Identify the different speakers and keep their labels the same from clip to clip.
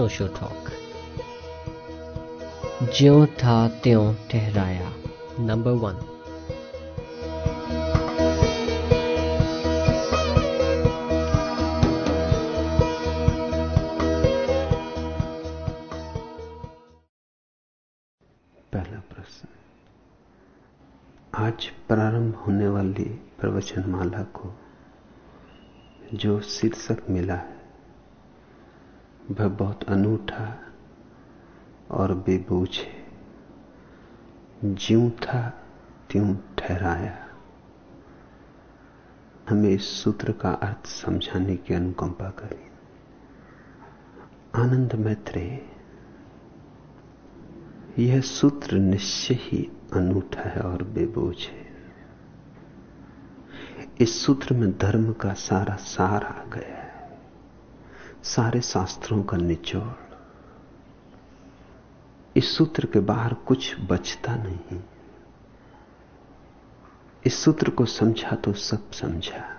Speaker 1: अनोशो talk ज्यो था त्यों ठहराया नंबर वन पहला प्रश्न।
Speaker 2: आज प्रारंभ होने वाली प्रवचन माला को जो शीर्षक मिला है वह बहुत अनूठा और बेबूझ है। ज्यों था, त्यों ठहराया। हमें इस सूत्र का अर्थ समझाने की अनुकंपा करें। आनंद मैत्रे यह सूत्र निश्चय ही अनूठा है और बेबोझ है। इस सूत्र में धर्म का सारा सार आ गया सारे शास्त्रों का निचोड़। इस सूत्र के बाहर कुछ बचता नहीं। इस सूत्र को समझा तो सब समझा।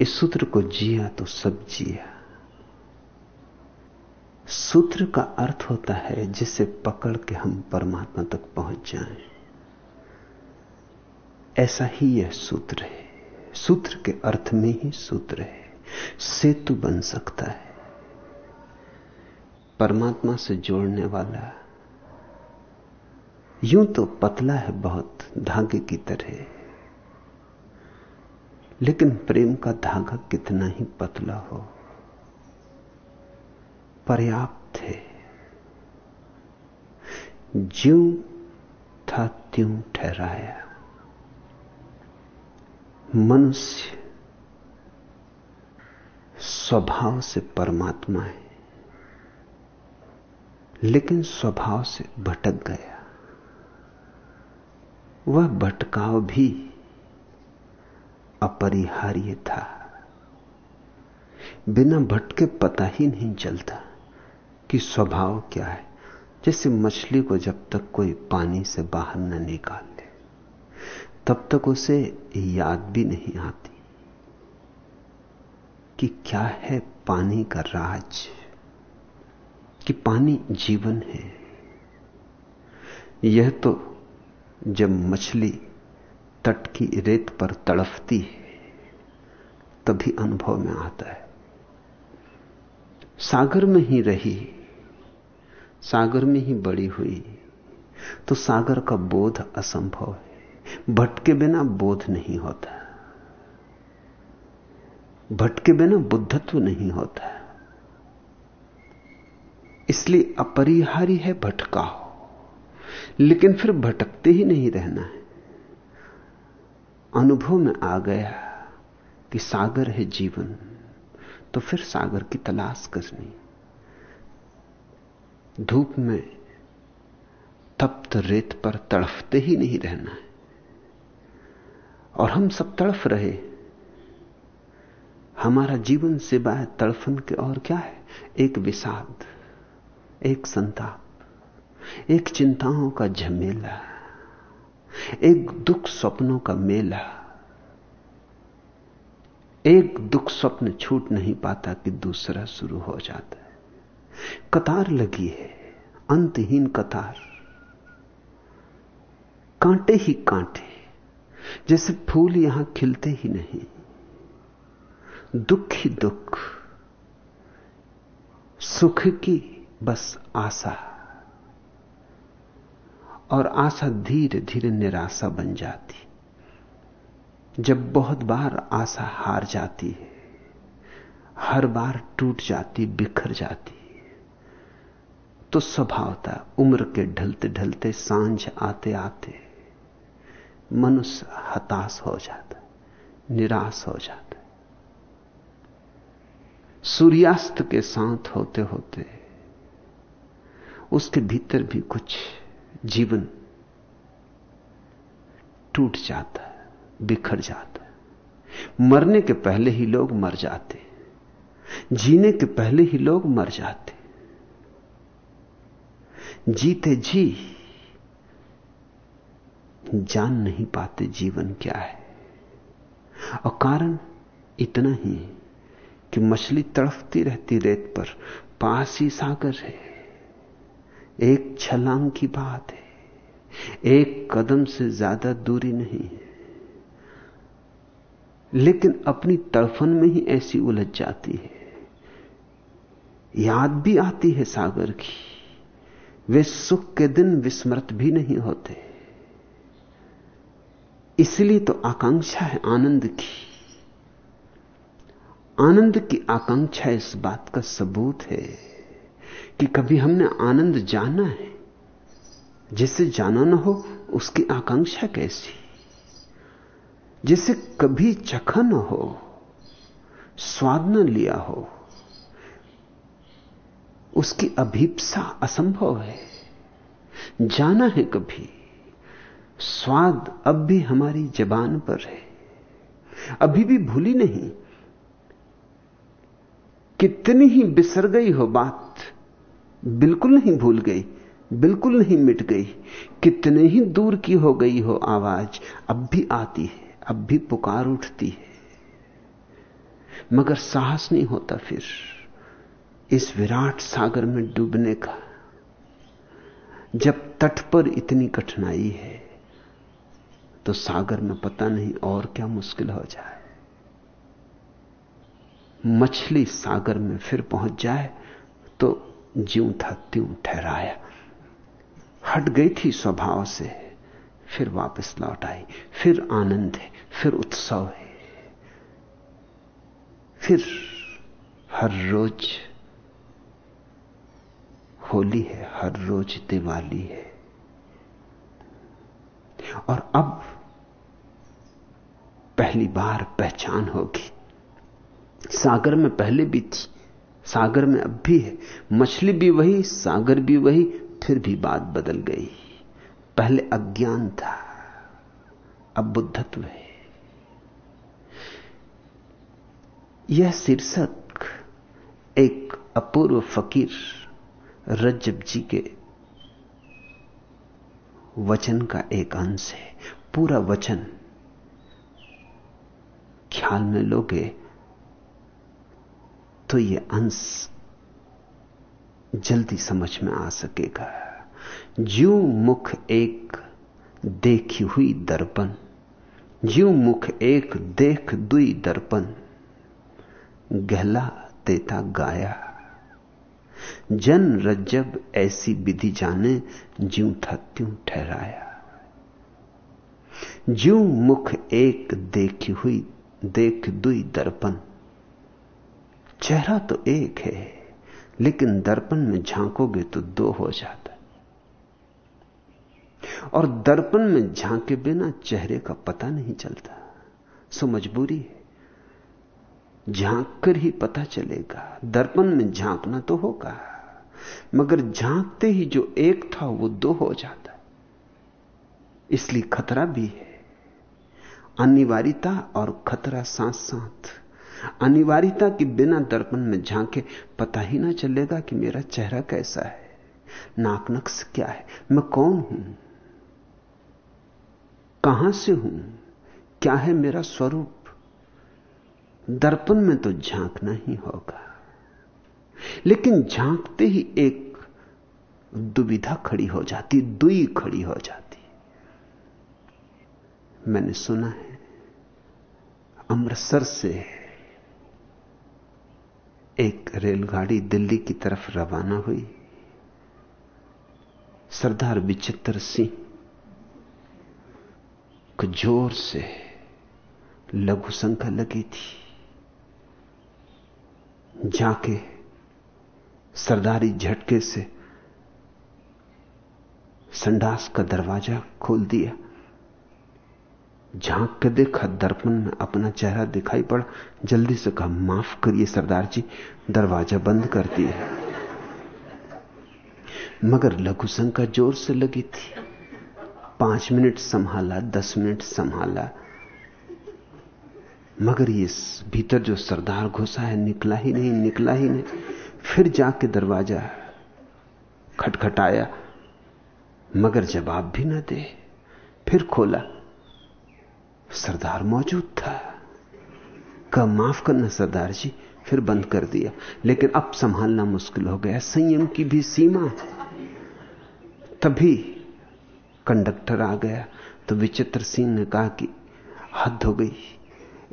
Speaker 2: इस सूत्र को जिया तो सब जिया। सूत्र का अर्थ होता है जिसे पकड़ के हम परमात्मा तक पहुँच जाएँ। ऐसा ही यह सूत्र है। सूत्र के अर्थ में ही सूत्र है। सेतु बन सकता है। परमात्मा से जोड़ने वाला यूँ तो पतला है बहुत, धागे की तरह। लेकिन प्रेम का धागा कितना ही पतला हो। पर्याप्त है। ज्यों था त्यों ठहराया। मनुष्य स्वभाव से परमात्मा है। लेकिन स्वभाव से भटक गया। वह भटकाव भी अपरिहार्य था। बिना भटके पता ही नहीं चलता कि स्वभाव क्या है। जैसे मछली को जब तक कोई पानी से बाहर न निकाल ले, तब तक उसे याद भी नहीं आती। कि क्या है पानी का राज? कि पानी जीवन है? यह तो जब मछली तट की रेत पर तड़फती है, तभी अनुभव में आता है। सागर में ही रही, सागर में ही बड़ी हुई तो सागर का बोध असंभव है। भटके बिना बोध नहीं होता। भटके बिना बुद्धत्व नहीं होता इसलिए अपरिहार्य है भटकाओ लेकिन फिर भटकते ही नहीं रहना है। अनुभव में आ गया कि सागर है जीवन तो फिर सागर की तलाश करनी। धूप में तप्त रेत पर तड़फते ही नहीं रहना है। और हम सब तड़फ रहे हमारा जीवन सिवाय तड़फन के और क्या है? एक विषाद, एक संताप, एक चिंताओं का झमेला, एक दुख स्वप्नों का मेला। एक दुख स्वप्न छूट नहीं पाता कि दूसरा शुरू हो जाता है। कतार लगी है, अंतहीन कतार। कांटे ही कांटे, जैसे फूल यहाँ खिलते ही नहीं। दुख ही दुख, सुख की बस आशा, और आशा धीरे धीरे निराशा बन जाती। जब बहुत बार आशा हार जाती है, हर बार टूट जाती, बिखर जाती तो स्वभावता उम्र के ढलते ढलते, साँझ आते आते मनुष्य हताश हो जाता, निराश हो जाता। सूर्यास्त के साथ होते होते उसके भीतर भी कुछ जीवन टूट जाता है, बिखर जाता है। मरने के पहले ही लोग मर जाते जीने के पहले ही लोग मर जाते जीते जी जान नहीं पाते जीवन क्या है। और कारण इतना ही। कि मछली तड़फती रहती रेत पर, पास ही सागर है। एक छलांग की बात है। एक कदम से ज़्यादा दूरी नहीं है। लेकिन अपनी तड़फन में ही ऐसी उलझ जाती है। याद भी आती है सागर की। वे सुख के दिन विस्मृत भी नहीं होते। इसलिए तो आकांक्षा है आनंद की। आनंद की आकांक्षा इस बात का सबूत है कि कभी हमने आनंद जाना है। जिसे जाना ना हो, उसकी आकांक्षा कैसी? जिसे कभी चखा न हो, स्वाद न लिया हो, उसकी अभीपसा असंभव है। जाना है कभी, स्वाद अब भी हमारी जबान पर है। अभी भी भूली नहीं कितनी ही बिसर गई हो बात, बिल्कुल नहीं भूल गई, बिल्कुल नहीं मिट गई, कितने ही दूर की हो गई हो आवाज़, अब भी आती है, अब भी पुकार उठती है। मगर साहस नहीं होता फिर, इस विराट सागर में डूबने का, जब तट पर इतनी कठिनाई है तो सागर में पता नहीं और क्या मुश्किल हो जाए। मछली सागर में फिर पहुँच जाए तो ज्यों था त्यों ठहराया। हट गई थी स्वभाव से। फिर वापस लौट आई। फिर आनंद है, फिर उत्सव है। फिर हर रोज होली है, हर रोज दिवाली है। और अब पहली बार पहचान होगी। सागर में पहले भी थी, सागर में अब भी है। मछली भी वही, सागर भी वही, फिर भी बात बदल गई। पहले अज्ञान था, अब बुद्धत्व है। यह शीर्षक एक अपूर्व फकीर रज्जब जी के वचन का एक अंश है। पूरा वचन ख्याल में लोगे तो ये अंश जल्दी समझ में आ सकेगा। ज्यू मुख एक देखी हुई दर्पण, ज्यू मुख एक देख दुई दर्पण, गहला तेता गाया। जन रज्जब ऐसी विधि जाने, ज्यू था त्यों ठहराया। ज्यू मुख एक देखी हुई, देख दुई दर्पण चेहरा तो एक है, लेकिन दर्पण में झांकोगे तो दो हो जाता और दर्पण में झांके बिना चेहरे का पता नहीं चलता। सो मजबूरी है। झाँक कर ही पता चलेगा। दर्पण में झांकना तो होगा, मगर झांकते ही जो एक था वो दो हो जाता है। इसलिए खतरा भी है। अनिवार्यता और खतरा साथ साथ अनिवार्यता के बिना दर्पण में झांके पता ही ना चलेगा कि मेरा चेहरा कैसा है। नाक नक्श क्या है? मैं कौन हूँ? कहाँ से हूँ? क्या है मेरा स्वरूप? दर्पण में तो झांकना ही होगा। लेकिन झांकते ही एक दुविधा खड़ी हो जाती, दुई खड़ी हो जाती। मैंने सुना है, अमृतसर से एक रेलगाड़ी दिल्ली की तरफ़ रवाना हुई। सरदार विचित्र सिंह को ज़ोर से लघु संख्या लगी थी। जाके सरदारी झटके से संडास का दरवाज़ा खोल दिया। झाँक के देखा, दर्पण में अपना चेहरा दिखाई पड़ा। जल्दी से कहा, माफ़ करिए सरदार जी, दरवाज़ा बंद कर दिया मगर लघु शंका ज़ोर से लगी थी। पाँच मिनट संभाला, दस मिनट संभाला। मगर ये भीतर जो सरदार घुसा है, निकला ही नहीं, निकला ही नहीं। फिर जाके दरवाज़ा खटखटाया। मगर जवाब भी ना दे। फिर खोला। सरदार मौजूद था। कहा माफ़ करना सरदार जी, फिर बंद कर दिया। लेकिन अब संभालना मुश्किल हो गया। संयम की भी सीमा। तभी कंडक्टर आ गया। तो विचित्र सिंह ने कहा कि हद हो गई।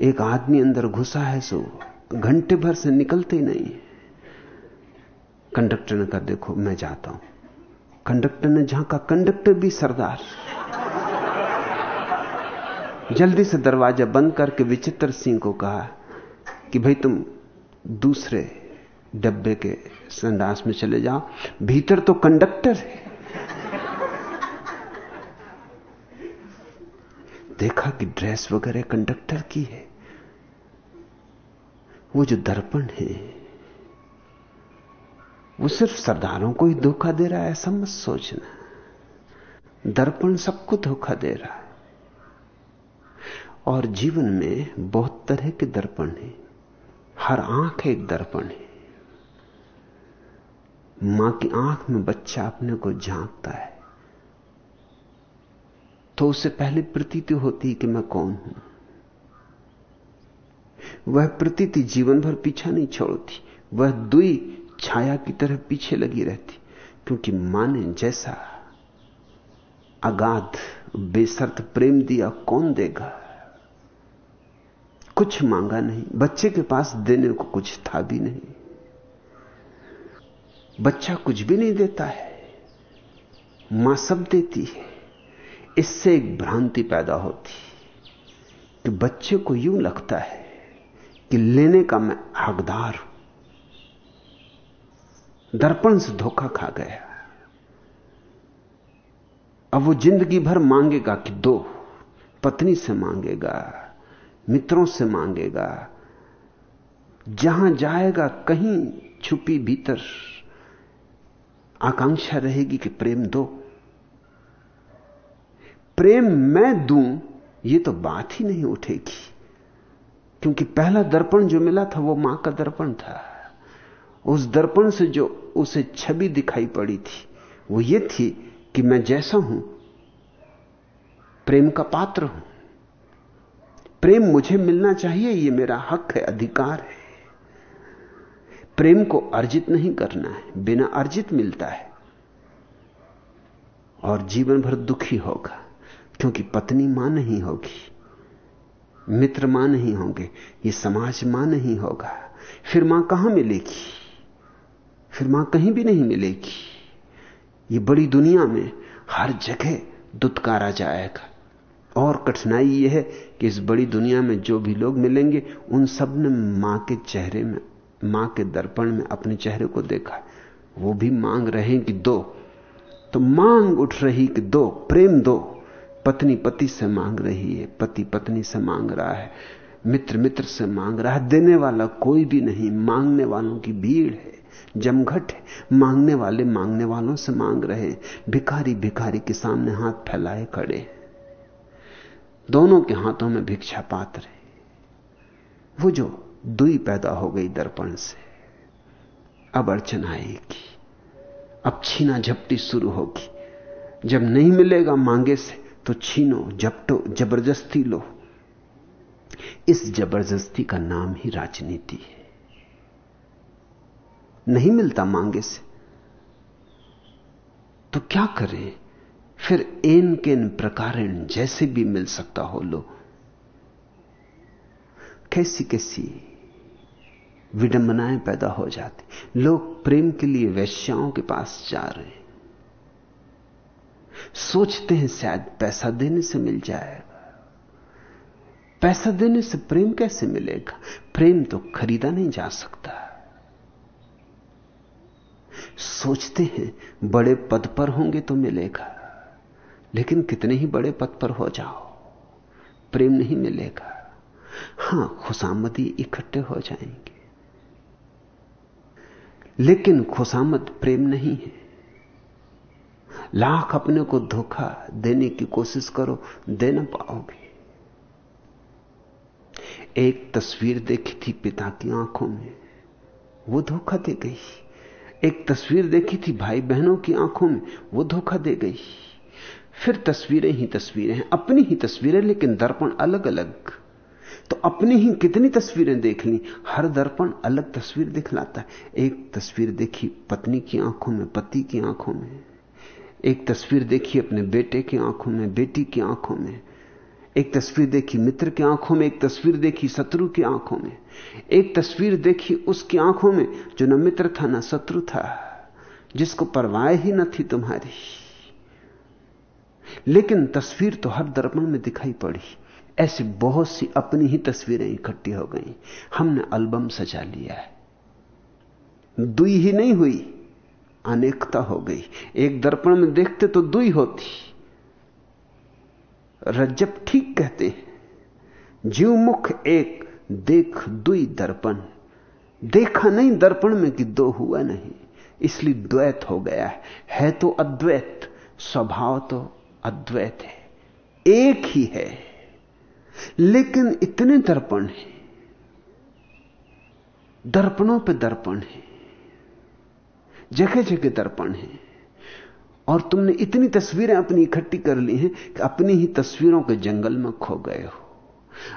Speaker 2: एक आदमी अंदर घुसा है, सो घंटे भर से निकलते ही नहीं। कंडक्टर ने कहा, देखो, मैं जाता हूँ। कंडक्टर ने जहाँ का कंडक्टर भी सरदार। जल्दी से दरवाज़ा बंद करके विचित्र सिंह को कहा कि भाई तुम दूसरे डब्बे के संडास में चले जाओ, भीतर तो कंडक्टर है। देखा कि ड्रेस वगैरह कंडक्टर की है। वो जो दर्पण है, वो सिर्फ़ सरदारों को ही धोखा दे रहा है, ऐसा मत सोचना। दर्पण सबको धोखा दे रहा है। और जीवन में बहुत तरह के दर्पण हैं। हर आँख एक दर्पण है। माँ की आँख में बच्चा अपने को झांकता है। तो उससे पहले प्रतीति होती कि मैं कौन हूँ। वह प्रतीति जीवन भर पीछा नहीं छोड़ती। वह दुई छाया की तरह पीछे लगी रहती, क्योंकि माँ ने जैसा अगाध, बेसर्त प्रेम दिया कौन देगा? कुछ मांगा नहीं। बच्चे के पास देने को कुछ था भी नहीं। बच्चा कुछ भी नहीं देता है। माँ सब देती है। इससे एक भ्रांति पैदा होती कि बच्चे को यूँ लगता है कि लेने का मैं हकदार हूँ। दर्पण से धोखा खा गया। अब वो ज़िंदगी भर मांगेगा कि दो, पत्नी से मांगेगा। मित्रों से मांगेगा। जहाँ जाएगा, कहीं छुपी भीतर आकांक्षा रहेगी कि प्रेम दो। प्रेम मैं दूँ, ये तो बात ही नहीं उठेगी। क्योंकि पहला दर्पण जो मिला था, वो माँ का दर्पण था। उस दर्पण से जो उसे छवि दिखाई पड़ी थी, वो ये थी कि मैं जैसा हूँ, प्रेम का पात्र हूँ। प्रेम मुझे मिलना चाहिए, ये मेरा हक है, अधिकार है। प्रेम को अर्जित नहीं करना है, बिना अर्जित मिलता है। और जीवन भर दुखी होगा, क्योंकि पत्नी माँ नहीं होगी, मित्र माँ नहीं होंगे, ये समाज माँ नहीं होगा। फिर माँ कहाँ मिलेगी? फिर माँ कहीं भी नहीं मिलेगी। ये बड़ी दुनिया में हर जगह दुत्कारा जाएगा। और कठिनाई यह है कि इस बड़ी दुनिया में जो भी लोग मिलेंगे, उन सबने माँ के चेहरे में, माँ के दर्पण में अपने चेहरे को देखा। वो भी मांग रहे हैं कि दो। तो मांग उठ रही कि दो, प्रेम दो। पत्नी पति से मांग रही है पति पत्नी से मांग रहा है मित्र मित्र से मांग रहा है। देने वाला कोई भी नहीं, मांगने वालों की भीड़ है, जमघट है। मांगने वाले मांगने वालों से मांग रहे हैं। भिखारी भिखारी के सामने हाथ फैलाए खड़े दोनों के हाथों में भिक्षा पात्र है। वो जो दुई पैदा हो गई दर्पण से, अब अड़चन आएगी। अब छीना झपटी शुरू होगी। जब नहीं मिलेगा मांगे से तो छीनो, झपटो, ज़बरदस्ती लो। इस ज़बरदस्ती का नाम ही राजनीति है। नहीं मिलता मांगे से तो क्या करें? फिर एन के इन प्रकार जैसे भी मिल सकता हो लो। कैसी कैसी विडंबनाएँ पैदा हो जाती। लोग प्रेम के लिए वैश्याओं के पास जा रहे हैं। सोचते हैं शायद पैसा देने से मिल जाएगा। पैसा देने से प्रेम कैसे मिलेगा? प्रेम तो खरीदा नहीं जा सकता। सोचते हैं बड़े पद पर होंगे तो मिलेगा। लेकिन कितने ही बड़े पद पर हो जाओ, प्रेम नहीं मिलेगा। हाँ, खुशामदी इकट्ठे हो जाएँगे। लेकिन खुशामद प्रेम नहीं है। लाख अपने को धोखा देने की कोशिश करो, दे ना पाओगे। एक तस्वीर देखी थी पिता की आँखों में, वो धोखा दे गई। एक तस्वीर देखी थी भाई बहनों की आँखों में, वो धोखा दे गई। फिर तस्वीरें ही तस्वीरें हैं, अपनी ही तस्वीरें, लेकिन दर्पण अलग अलग तो अपनी ही कितनी तस्वीरें देख ली हर दर्पण अलग तस्वीर दिखलाता है। एक तस्वीर देखी पत्नी की आँखों में, पति की आँखों में। एक तस्वीर देखी अपने बेटे की आँखों में, बेटी की आँखों में। एक तस्वीर देखी मित्र की आँखों में, एक तस्वीर देखी शत्रु की आँखों में। एक तस्वीर देखी उसकी आँखों में, जो न मित्र था, न शत्रु था, जिसको परवाह ही न थी तुम्हारी। लेकिन तस्वीर तो हर दर्पण में दिखाई पड़ी। ऐसी बहुत सी अपनी ही तस्वीरें इकट्ठी हो गई। हमने एल्बम सजा लिया है। दुई ही नहीं हुई, अनेकता हो गई। एक दर्पण में देखते तो दुई होती। रज्जब ठीक कहते हैं, जीव मुख एक, देख दुई दर्पण। देखा नहीं दर्पण में कि दो हुआ नहीं। इसलिए द्वैत हो गया है। है तो अद्वैत, स्वभाव तो अद्वैत है। एक ही है, लेकिन इतने दर्पण हैं। दर्पणों पे दर्पण है। जगह जगह दर्पण है। और तुमने इतनी तस्वीरें अपनी इकट्ठी कर ली हैं कि अपनी ही तस्वीरों के जंगल में खो गए हो।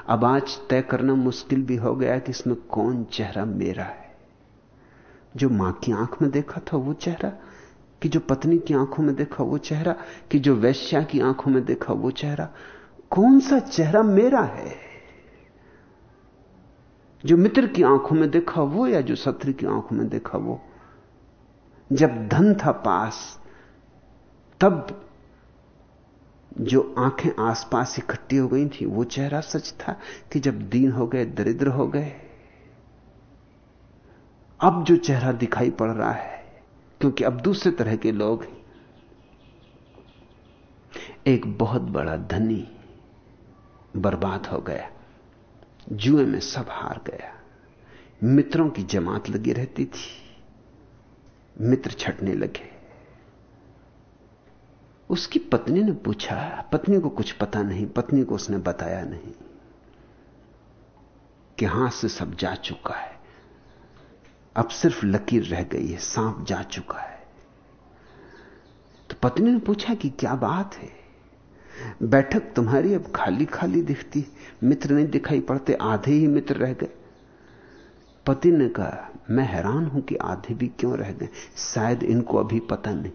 Speaker 2: अब आज तय करना मुश्किल भी हो गया कि इसमें कौन चेहरा मेरा है। जो माँ की आँख में देखा था वो चेहरा कि जो पत्नी की आँखों में देखा वो चेहरा, कि जो वैश्या की आँखों में देखा वो चेहरा, कौन सा चेहरा मेरा है? जो मित्र की आँखों में देखा वो या जो शत्रु की आँखों में देखा वो? जब धन था पास, तब जो आँखें आसपास इकट्ठी हो गई थी, वो चेहरा सच था कि जब दीन हो गए, दरिद्र हो गए। अब जो चेहरा दिखाई पड़ रहा है क्योंकि अब दूसरे तरह के लोग हैं। एक बहुत बड़ा धनी बर्बाद हो गया। जुए में सब हार गया। मित्रों की जमात लगी रहती थी। मित्र छटने लगे। उसकी पत्नी ने पूछा, पत्नी को कुछ पता नहीं, पत्नी को उसने बताया नहीं कि हाथ से सब जा चुका है। अब सिर्फ़ लकीर रह गई है, सांप जा चुका है। तो पत्नी ने पूछा कि क्या बात है? बैठक तुम्हारी अब खाली खाली दिखती, मित्र नहीं दिखाई पड़ते, आधे ही मित्र रह गए। पति ने कहा, मैं हैरान हूँ कि आधे भी क्यों रह गए? शायद इनको अभी पता नहीं।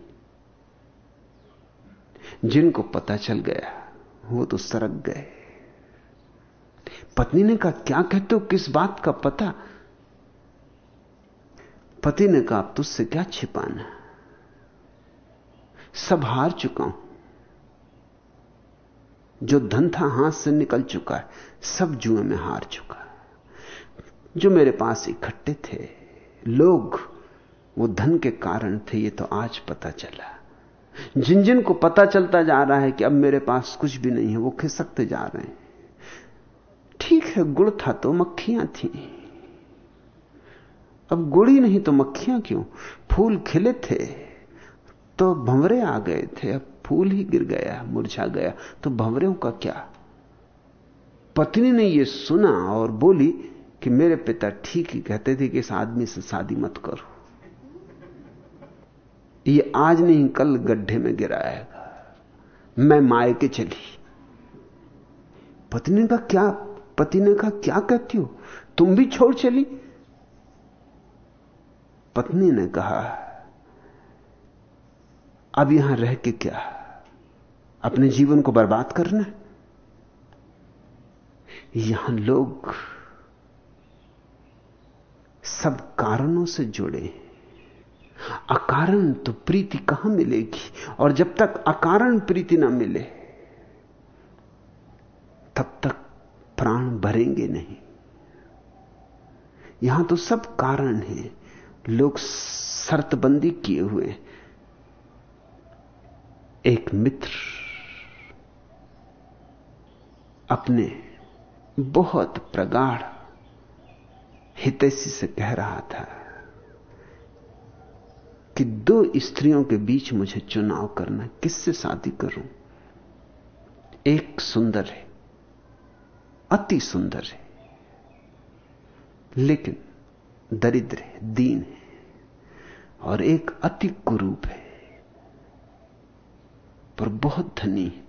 Speaker 2: जिनको पता चल गया, वो तो सरक गए। पत्नी ने कहा, क्या कहते हो? किस बात का पता? पति ने कहा तुझसे क्या छिपाना सब हार चुका हूँ। जो धन था हाथ से निकल चुका है, सब जुए में हार चुका जो मेरे पास इकट्ठे थे, लोग, वो धन के कारण थे, ये तो आज पता चला। जिन जिन को पता चलता जा रहा है कि अब मेरे पास कुछ भी नहीं है, वो खिसकते जा रहे हैं। ठीक है, गुड़ था तो मक्खियाँ थी। अब गुड़ नहीं तो मक्खियाँ क्यों? फूल खिले थे तो भंवरे आ गए थे। अब फूल ही गिर गया, मुरझा गया। तो भंवरों का क्या? पत्नी ने यह सुना और बोली कि मेरे पिता ठीक ही कहते थे कि इस आदमी से शादी मत करो। ये आज नहीं, कल गड्ढे में गिराएगा मैं माए के चली। पत्नी का क्या? पति ने कहा, क्या कहती हो? तुम भी छोड़ चली? पत्नी ने कहा, अब यहाँ रह के क्या? अपने जीवन को बर्बाद करना यहाँ लोग सब कारणों से जुड़े अकारण तो प्रीति कहाँ मिलेगी? और जब तक अकारण प्रीति ना मिले, तब तक प्राण भरेंगे नहीं। यहाँ तो सब कारण है। लोग शर्तबंदी किए हुए एक मित्र अपने बहुत प्रगाढ़ हितैषी से कह रहा था कि दो स्त्रियों के बीच मुझे चुनाव करना किससे शादी करूँ? एक सुंदर है, अति सुंदर है। लेकिन दरिद्र है, दीन है, और एक अति कुरूप है, पर बहुत धनी है,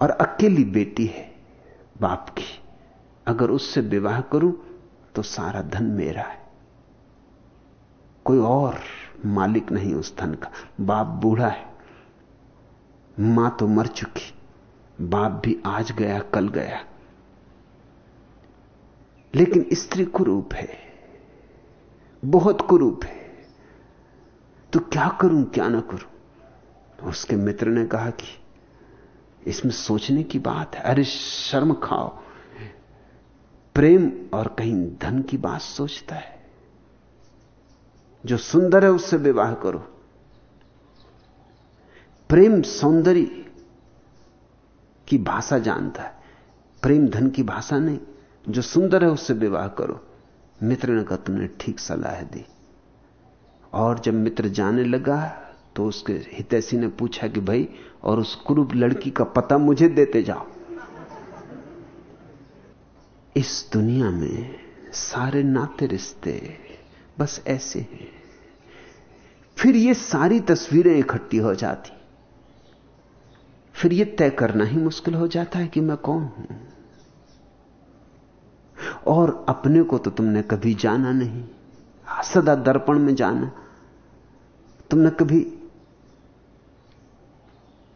Speaker 2: और अकेली बेटी है बाप की। अगर उससे विवाह करूँ तो सारा धन मेरा है। कोई और मालिक नहीं उस धन का। बाप बूढ़ा है, माँ तो मर चुकी, बाप भी आज गया, कल गया। लेकिन स्त्री कुरूप है, बहुत कुरूप है। तो क्या करूँ, क्या ना करूँ? उसके मित्र ने कहा कि इसमें सोचने की बात है। अरे शर्म खाओ। प्रेम और कहीं धन की बात सोचता है। जो सुंदर है, उससे विवाह करो। प्रेम सौंदर्य की भाषा जानता है। प्रेम धन की भाषा नहीं। जो सुंदर है उससे विवाह करो। मित्र ने कहा, तुमने ठीक सलाह दी। और जब मित्र जाने लगा तो उसके हितैषी ने पूछा कि, भाई, और उस कुरूप लड़की का पता मुझे देते जाओ। इस दुनिया में सारे नाते रिश्ते बस ऐसे हैं। फिर ये सारी तस्वीरें इकट्ठी हो जाती। फिर ये तय करना ही मुश्किल हो जाता है कि मैं कौन हूँ। और अपने को तो तुमने कभी जाना नहीं। सदा दर्पण में जाना। तुमने कभी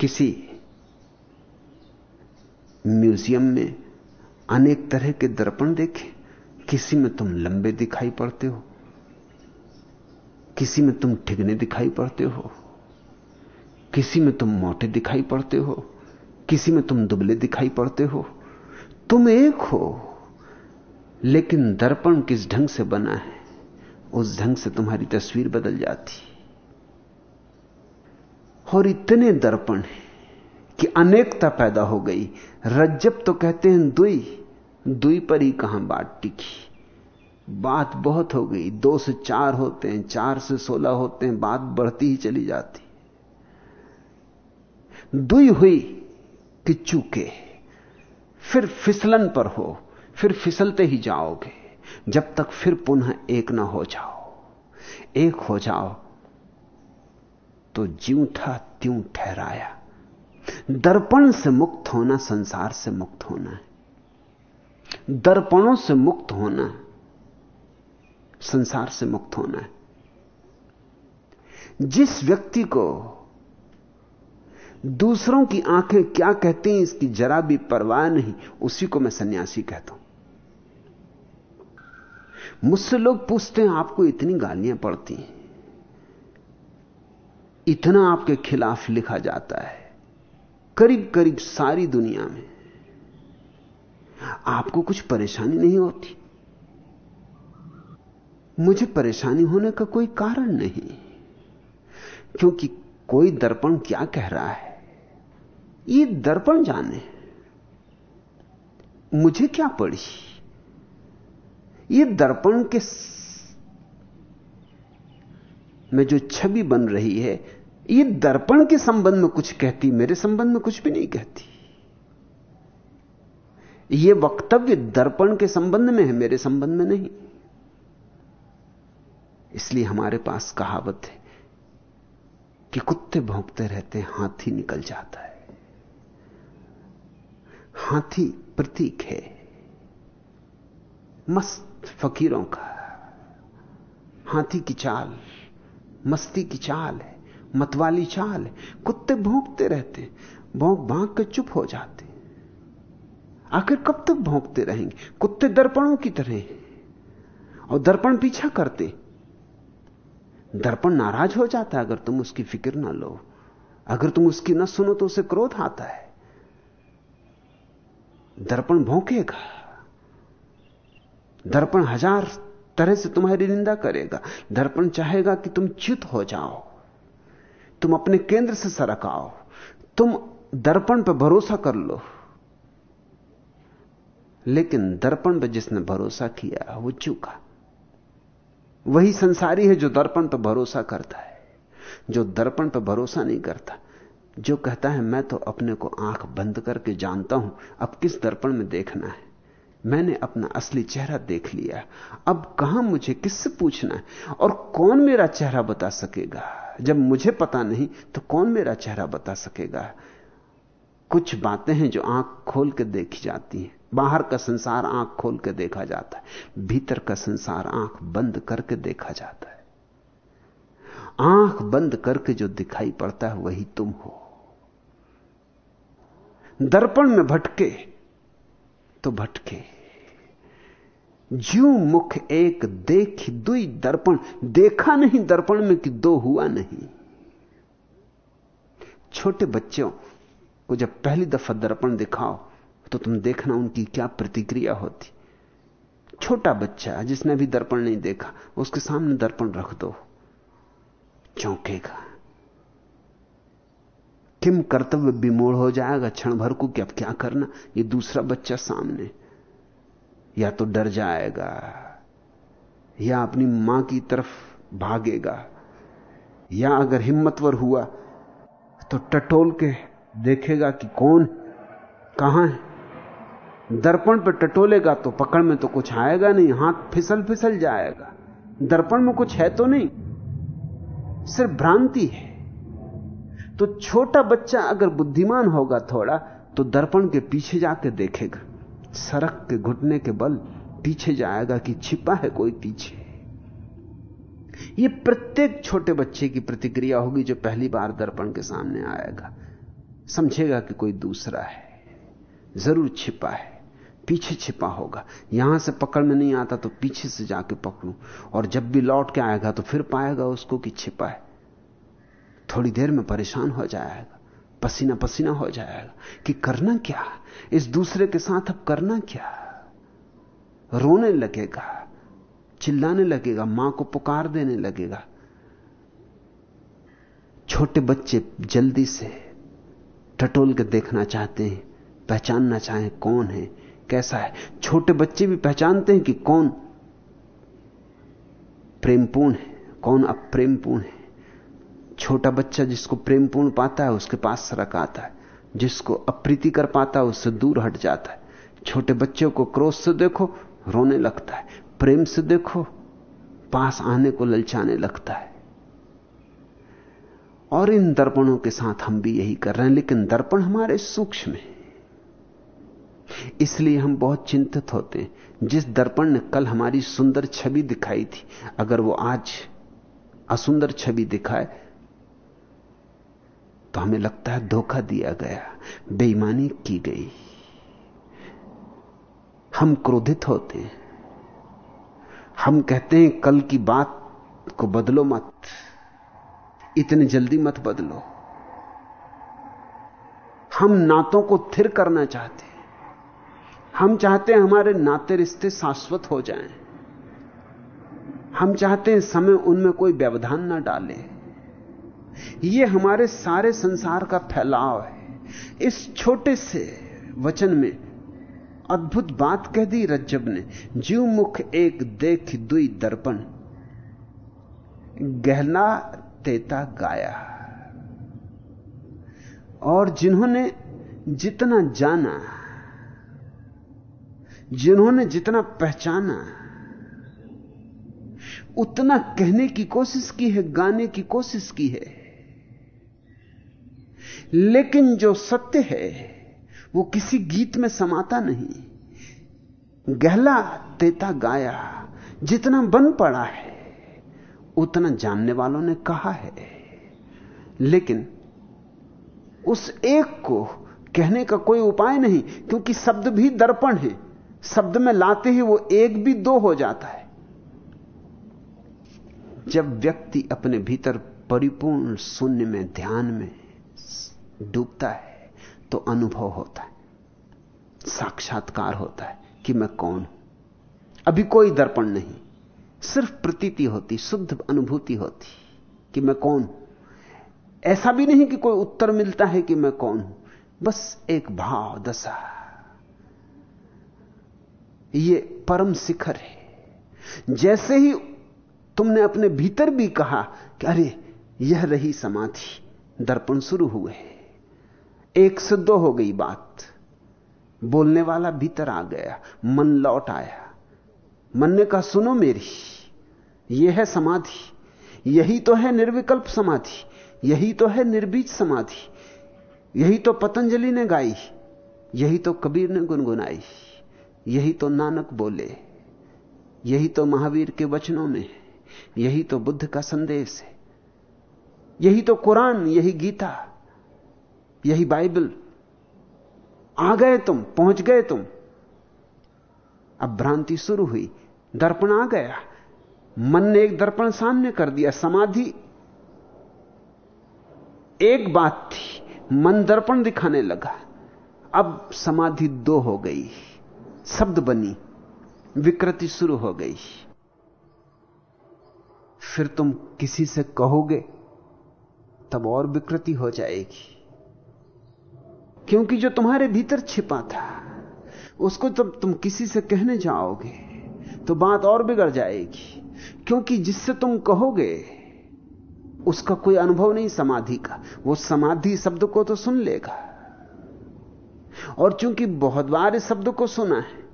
Speaker 2: किसी म्यूज़ियम में अनेक तरह के दर्पण देखे? किसी में तुम लंबे दिखाई पड़ते हो। किसी में तुम ठिगने दिखाई पड़ते हो। किसी में तुम मोटे दिखाई पड़ते हो। किसी में तुम दुबले दिखाई पड़ते हो। तुम एक हो। लेकिन दर्पण किस ढंग से बना है, उस ढंग से तुम्हारी तस्वीर बदल जाती और इतने दर्पण हैं कि अनेकता पैदा हो गई। रज्जब तो कहते हैं दुई दुई पर ही कहाँ बात टिकी। बात बहुत हो गई, दो से चार होते हैं, चार से सोलह होते हैं, बात बढ़ती ही चली जाती। दुई हुई कि चूके, फिर फिसलन पर हो फिर फिसलते ही जाओगे। जब तक फिर पुनः एक ना हो जाओ। एक हो जाओ तो ज्यों था त्यों ठहराया। दर्पण से मुक्त होना संसार से मुक्त होना है। दर्पणों से मुक्त होना संसार से मुक्त होना है। जिस व्यक्ति को दूसरों की आँखें क्या कहती हैं, इसकी जरा भी परवाह नहीं, उसी को मैं सन्यासी कहता हूँ। मुझसे लोग पूछते हैं, आपको इतनी गालियाँ पड़ती हैं। इतना आपके खिलाफ लिखा जाता है। करीब करीब सारी दुनिया में। आपको कुछ परेशानी नहीं होती? मुझे परेशानी होने का कोई कारण नहीं। क्योंकि कोई दर्पण क्या कह रहा है? ये दर्पण जाने। मुझे क्या पड़ी? ये दर्पण के में जो छवि बन रही है, ये दर्पण के संबंध में कुछ कहती, मेरे संबंध में कुछ भी नहीं कहती। ये वक्तव्य दर्पण के संबंध में है, मेरे संबंध में नहीं। इसलिए हमारे पास कहावत है कि कुत्ते भौंकते रहते हाथी निकल जाता है। हाथी प्रतीक है। मस्त फकीरों का हाथी की चाल, मस्ती की चाल है, मतवाली चाल है। कुत्ते भोंकते रहते भोंक भांक के चुप हो जाते आखिर कब तक भोंकते रहेंगे? कुत्ते दर्पणों की तरह और दर्पण पीछा करते दर्पण नाराज़ हो जाता है अगर तुम उसकी फ़िक्र ना लो। अगर तुम उसकी न सुनो तो उसे क्रोध आता है। दर्पण भौंकेगा। दर्पण हज़ार तरह से तुम्हारी निंदा करेगा। दर्पण चाहेगा कि तुम च्युत हो जाओ, तुम अपने केंद्र से सरकाओ, तुम दर्पण पर भरोसा कर लो। लेकिन दर्पण पर जिसने भरोसा किया वो चूका। वही संसारी है जो दर्पण पर भरोसा करता है, जो दर्पण पर भरोसा नहीं करता, जो कहता है, मैं तो अपने को आँख बंद करके जानता हूँ, अब किस दर्पण में देखना है? मैंने अपना असली चेहरा देख लिया। अब कहाँ मुझे किससे पूछना है? और कौन मेरा चेहरा बता सकेगा? जब मुझे पता नहीं तो कौन मेरा चेहरा बता सकेगा? कुछ बातें हैं जो आँख खोल के देखी जाती हैं। बाहर का संसार आँख खोल के देखा जाता है। भीतर का संसार आँख बंद करके देखा जाता है। आँख बंद करके जो दिखाई पड़ता है, वही तुम हो। दर्पण में भटके तो भटके। ज्यू मुख एक देख दुई दर्पण, देखा नहीं दर्पण में कि दो हुआ नहीं। छोटे बच्चों को जब पहली दफ़ा दर्पण दिखाओ तो तुम देखना उनकी क्या प्रतिक्रिया होती। छोटा बच्चा जिसने भी दर्पण नहीं देखा, उसके सामने दर्पण रख दो। चौंकेगा। किम कर्तव्य विमोड़ हो जाएगा? क्षण भर को कि अब क्या करना? ये दूसरा बच्चा सामने। या तो डर जाएगा, या अपनी माँ की तरफ़ भागेगा, या अगर हिम्मतवर हुआ तो टटोल के देखेगा कि कौन, कहाँ है। दर्पण पर टटोलेगा तो पकड़ में तो कुछ आएगा नहीं, हाथ फिसल फिसल जाएगा। दर्पण में कुछ है तो नहीं। सिर्फ़ भ्रांति है। तो छोटा बच्चा अगर बुद्धिमान होगा थोड़ा तो दर्पण के पीछे जाके देखेगा। सड़क के घुटने के बल पीछे जाएगा कि छिपा है कोई पीछे। ये प्रत्येक छोटे बच्चे की प्रतिक्रिया होगी जो पहली बार दर्पण के सामने आएगा। समझेगा कि कोई दूसरा है। ज़रूर छिपा है। पीछे छिपा होगा। यहाँ से पकड़ में नहीं आता तो पीछे से जाके पकड़ू। और जब भी लौट के आएगा तो फिर पाएगा उसको कि छिपा है। थोड़ी देर में परेशान हो जाएगा, पसीना पसीना हो जाएगा कि करना क्या? इस दूसरे के साथ अब करना क्या? रोने लगेगा, चिल्लाने लगेगा, माँ को पुकार देने लगेगा। छोटे बच्चे जल्दी से टटोल के देखना चाहते हैं, पहचानना चाहें कौन है, कैसा है। छोटे बच्चे भी पहचानते हैं कि कौन प्रेमपूर्ण है, कौन अप्रेमपूर्ण है। छोटा बच्चा जिसको प्रेमपूर्ण पाता है, उसके पास सरक आता है। जिसको अप्रीति कर पाता है, उससे दूर हट जाता है। छोटे बच्चों को क्रोध से देखो, रोने लगता है। प्रेम से देखो, पास आने को ललचाने लगता है। और इन दर्पणों के साथ हम भी यही कर रहे हैं, लेकिन दर्पण हमारे सूक्ष्म है। इसलिए हम बहुत चिंतित होते हैं। जिस दर्पण ने कल हमारी सुंदर छवि दिखाई थी, अगर वो आज असुंदर छवि दिखाए तो हमें लगता है धोखा दिया गया, बेईमानी की गई। हम क्रोधित होते हैं। हम कहते हैं, कल की बात को बदलो मत, इतने जल्दी मत बदलो। हम नातों को थिर करना चाहते हैं। हम चाहते हैं हमारे नाते रिश्ते शाश्वत हो जाएँ। हम चाहते हैं समय उनमें कोई व्यवधान ना डाले। यह हमारे सारे संसार का फैलाव है। इस छोटे से वचन में अद्भुत बात कह दी रज्जब ने, जीव मुख एक देख दुई दर्पण, गहना तेता गाया। और जिन्होंने जितना जाना, जिन्होंने जितना पहचाना, उतना कहने की कोशिश की है, गाने की कोशिश की है लेकिन जो सत्य है, वो किसी गीत में समाता नहीं। गहला तेता गाया, जितना बन पड़ा है, उतना जानने वालों ने कहा है। लेकिन उस एक को कहने का कोई उपाय नहीं, क्योंकि शब्द भी दर्पण है। शब्द में लाते ही वो एक भी दो हो जाता है। जब व्यक्ति अपने भीतर परिपूर्ण शून्य में, ध्यान में डूबता है तो अनुभव होता है। साक्षात्कार होता है कि मैं कौन हूँ। अभी कोई दर्पण नहीं, सिर्फ़ प्रतीति होती, शुद्ध अनुभूति होती कि मैं कौन हूँ। ऐसा भी नहीं कि कोई उत्तर मिलता है कि मैं कौन हूँ, बस एक भाव दशा। ये परम शिखर है। जैसे ही तुमने अपने भीतर भी कहा कि अरे, यह रही समाधि, दर्पण शुरू हुए। एक से दो हो गई बात। बोलने वाला भीतर आ गया, मन लौट आया। मन ने कहा सुनो मेरी, यह है समाधि, यही तो है निर्विकल्प समाधि, यही तो है निर्बीज समाधि, यही तो पतंजलि ने गाई, यही तो कबीर ने गुनगुनाई, यही तो नानक बोले, यही तो महावीर के वचनों में, यही तो बुद्ध का संदेश है, यही तो कुरान, यही गीता यही बाइबल। आ गए तुम, पहुँच गए तुम। अब भ्रांति शुरू हुई, दर्पण आ गया। मन ने एक दर्पण सामने कर दिया, समाधि। एक बात थी, मन दर्पण दिखाने लगा। अब समाधि दो हो गई, शब्द बनी, विकृति शुरू हो गई। फिर तुम किसी से कहोगे, तब और विकृति हो जाएगी। क्योंकि जो तुम्हारे भीतर छिपा था, उसको जब तुम किसी से कहने जाओगे तो बात और बिगड़ जाएगी। क्योंकि जिससे तुम कहोगे, उसका कोई अनुभव नहीं समाधि का। वो समाधि शब्द को तो सुन लेगा। और चूँकि बहुत बार इस शब्द को सुना है,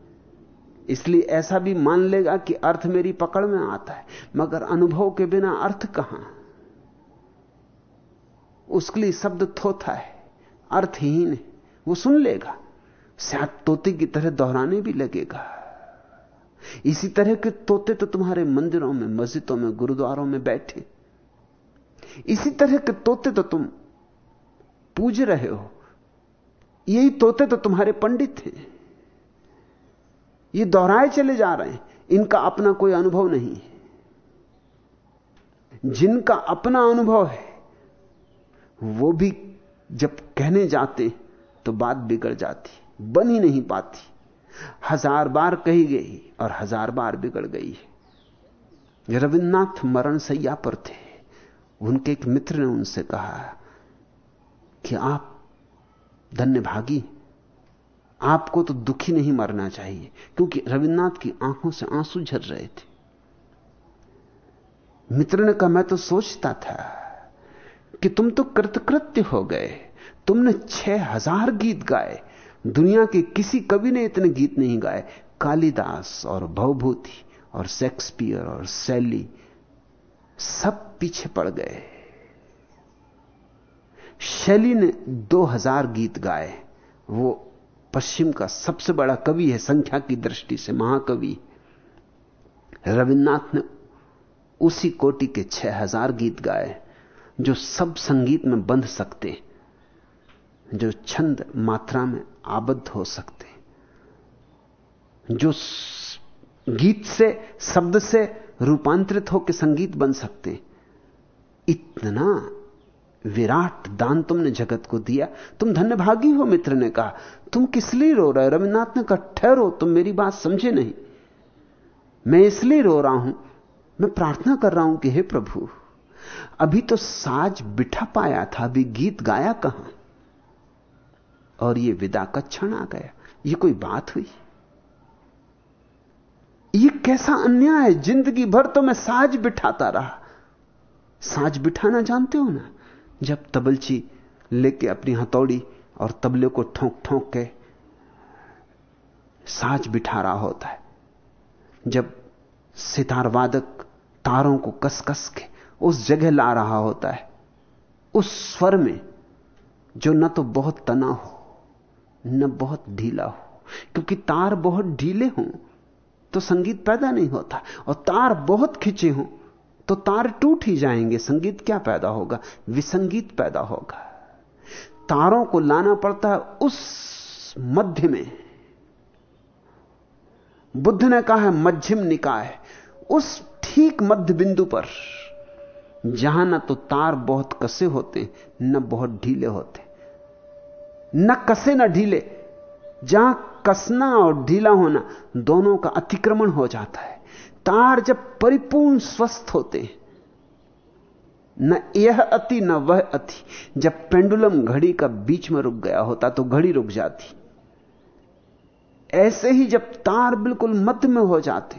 Speaker 2: इसलिए ऐसा भी मान लेगा कि अर्थ मेरी पकड़ में आता है। मगर अनुभव के बिना अर्थ कहाँ? उसके लिए शब्द थोथा है। अर्थहीन है, वो सुन लेगा। शायद तोते की तरह दोहराने भी लगेगा। इसी तरह के तोते तो तुम्हारे मंदिरों में, मस्जिदों में, गुरुद्वारों में बैठे। इसी तरह के तोते तो तुम पूज रहे हो। यही तोते तो तुम्हारे पंडित हैं। ये दोहराए चले जा रहे हैं। इनका अपना कोई अनुभव नहीं है। जिनका अपना अनुभव है, वो भी जब कहने जाते तो बात बिगड़ जाती, बन ही नहीं पाती। हज़ार बार कही गई और हज़ार बार बिगड़ गई। रविन्द्रनाथ मरण सैया पर थे। उनके एक मित्र ने उनसे कहा कि आप धन्य भागी, आपको तो दुखी नहीं मरना चाहिए, क्योंकि रविन्द्रनाथ की आँखों से आँसू झर रहे थे। मित्र ने कहा, मैं तो सोचता था कि तुम तो कृतकृत्य हो गए। तुमने छह हज़ार गीत गाए। दुनिया के किसी कवि ने इतने गीत नहीं गाए। कालिदास और भवभूति और शेक्सपियर और शैली सब पीछे पड़ गए। शैली ने दो हज़ार गीत गाए। वो पश्चिम का सबसे बड़ा कवि है, संख्या की दृष्टि से महाकवि। रविन्द्रनाथ ने उसी कोटि के छह हज़ार गीत गाए। जो सब संगीत में बंध सकते, जो छंद मात्रा में आबद्ध हो सकते, जो गीत से, शब्द से रूपांतरित होकर संगीत बन सकते, इतना विराट दान तुमने जगत को दिया। तुम धन्यभागी हो मित्र ने कहा। तुम किस लिए रो रहे रविनाथ ने कहा, ठहरो, तुम मेरी बात समझे नहीं। मैं इसलिए रो रहा हूँ, मैं प्रार्थना कर रहा हूँ कि हे प्रभु अभी तो साज बिठा पाया था, अभी गीत गाया कहाँ? और ये विदा का क्षण आ गया। ये कोई बात हुई? ये कैसा अन्याय? है ज़िंदगी भर तो मैं साज बिठाता रहा। साज बिठाना जानते हो ना? जब तबलची लेके अपनी हथौड़ी और तबले को ठोंक ठोंक के साज बिठा रहा होता है, जब सितार वादक तारों को कस कस के उस जगह ला रहा होता है। उस स्वर में जो न तो बहुत तना हो, न बहुत ढीला हो, क्योंकि तार बहुत ढीले हों तो संगीत पैदा नहीं होता और तार बहुत खिंचे हों तो तार टूट ही जाएँगे, संगीत क्या पैदा होगा? विसंगीत पैदा होगा। तारों को लाना पड़ता है उस मध्य में। बुद्ध ने कहा है, मध्यम निकाय, उस ठीक मध्य बिंदु पर। जहाँ ना तो तार बहुत कसे होते, न बहुत ढीले होते। न कसे न ढीले, जहाँ कसना और ढीला होना दोनों का अतिक्रमण हो जाता है। तार जब परिपूर्ण स्वस्थ होते हैं न यह अति, न वह अति। जब पेंडुलम घड़ी का बीच में रुक गया होता तो घड़ी रुक जाती। ऐसे ही जब तार बिल्कुल मध्य में हो जाते,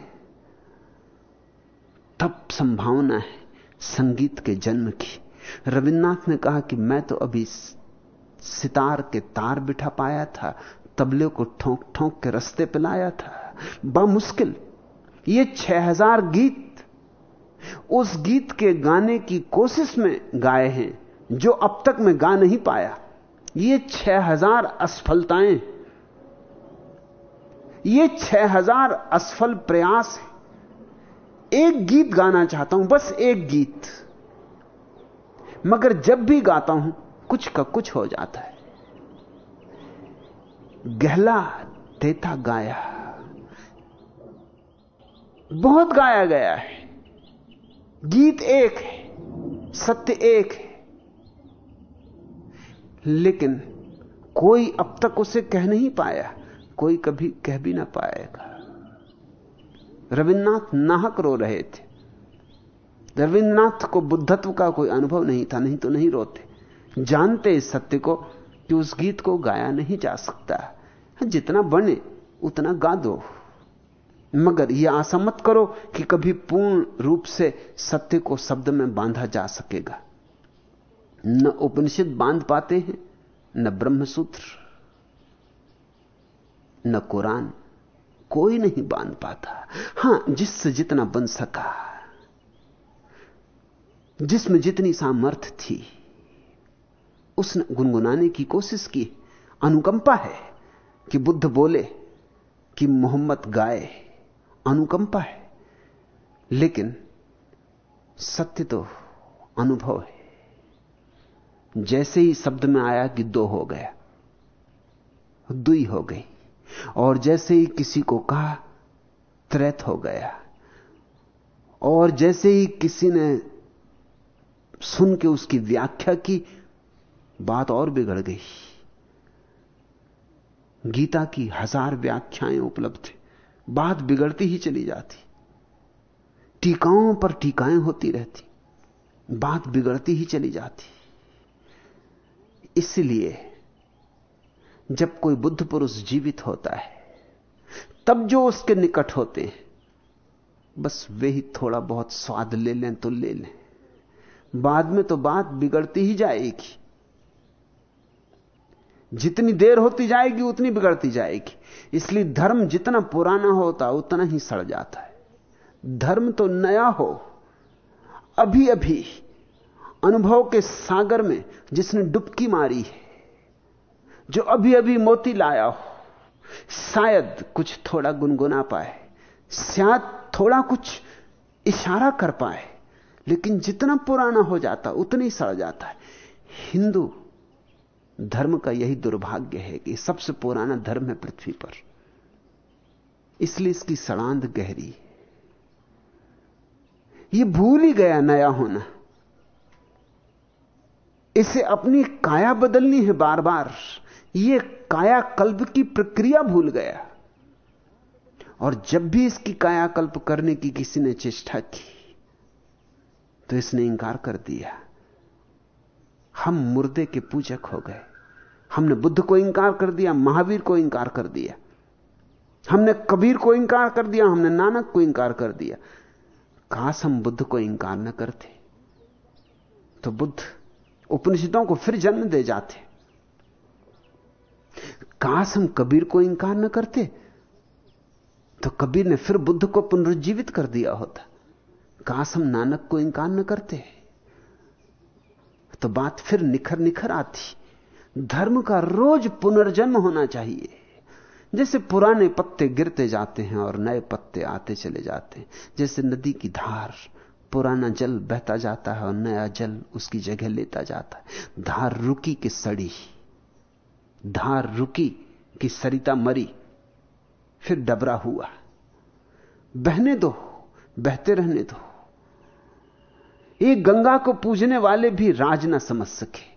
Speaker 2: तब संभावना है संगीत के जन्म की। रविन्द्रनाथ ने कहा कि मैं तो अभी सितार के तार बिठा पाया था, तबले को ठोंक ठोंक के रस्ते पे लाया था। बा मुश्किल ये छह हज़ार गीत, उस गीत के गाने की कोशिश में गाए हैं, जो अब तक मैं गा नहीं पाया। ये छह हज़ार असफलताएँ, ये छह हज़ार असफल प्रयास है। एक गीत गाना चाहता हूँ, बस एक गीत। मगर जब भी गाता हूँ, कुछ का कुछ हो जाता है। गहला देता गाया। बहुत गाया गया है। गीत एक है, सत्य एक है। लेकिन कोई अब तक उसे कह नहीं पाया, कोई कभी कह भी ना पाएगा। रविन्द्रनाथ नाहक रो रहे थे। रविन्द्रनाथ को बुद्धत्व का कोई अनुभव नहीं था, नहीं तो नहीं रोते। जानते इस सत्य को कि उस गीत को गाया नहीं जा सकता। जितना बने, उतना गा दो। मगर यह आशा मत करो कि कभी पूर्ण रूप से सत्य को शब्द में बांधा जा सकेगा। न उपनिषद बाँध पाते हैं, न ब्रह्मसूत्र, न कुरान। कोई नहीं बाँध पाता। हाँ, जिससे जितना बन सका। जिसमें जितनी सामर्थ्य थी, उसने गुनगुनाने की कोशिश की। अनुकंपा है कि बुद्ध बोले कि मोहम्मद गाए, अनुकंपा है। लेकिन सत्य तो अनुभव है। जैसे ही शब्द में आया कि दो हो गया, दुई हो गई। और जैसे ही किसी को कहा, त्रैत हो गया। और जैसे ही किसी ने सुन के उसकी व्याख्या की, बात और बिगड़ गई। गीता की हज़ार व्याख्याएँ उपलब्ध है। बात बिगड़ती ही चली जाती। टीकाओं पर टीकाएँ होती रहती। बात बिगड़ती ही चली जाती। इसलिए जब कोई बुद्ध पुरुष जीवित होता है, तब जो उसके निकट होते हैं, बस वे ही थोड़ा बहुत स्वाद ले लें तो ले लें। बाद में तो बात बिगड़ती ही जाएगी। जितनी देर होती जाएगी, उतनी बिगड़ती जाएगी। इसलिए धर्म जितना पुराना होता, उतना ही सड़ जाता है। धर्म तो नया हो। अभी अभी अनुभव के सागर में जिसने डुबकी मारी है जो अभी अभी मोती लाया हो, शायद कुछ थोड़ा गुनगुना पाए, शायद थोड़ा कुछ इशारा कर पाए, लेकिन जितना पुराना हो जाता, उतना ही सड़ जाता है। हिंदू धर्म का यही दुर्भाग्य है कि सबसे पुराना धर्म है पृथ्वी पर। इसलिए इसकी सड़ांध गहरी यह भूल ही गया नया होना। इसे अपनी काया बदलनी है बार बार यह कायाकल्प की प्रक्रिया भूल गया। और जब भी इसकी कायाकल्प करने की किसी ने चेष्टा की तो इसने इंकार कर दिया। हम मुर्दे के पूजक हो गए। हमने बुद्ध को इंकार कर दिया, महावीर को इंकार कर दिया। हमने कबीर को इंकार कर दिया, हमने नानक को इंकार कर दिया। काश हम बुद्ध को इंकार न करते तो बुद्ध उपनिषदों को फिर जन्म दे जाते। काश हम कबीर को इंकार न करते? तो कबीर ने फिर बुद्ध को पुनरुज्जीवित कर दिया होता। काश हम नानक को इंकार न करते? तो बात फिर निखर निखर आती। धर्म का रोज पुनर्जन्म होना चाहिए। जैसे पुराने पत्ते गिरते जाते हैं और नए पत्ते आते चले जाते हैं। जैसे नदी की धार, पुराना जल बहता जाता है और नया जल उसकी जगह लेता जाता है। धार रुकी कि सड़ी। धार रुकी कि सरिता मरी, फिर डबरा हुआ। बहने दो, बहते रहने दो। एक गंगा को पूजने वाले भी राज ना समझ सके।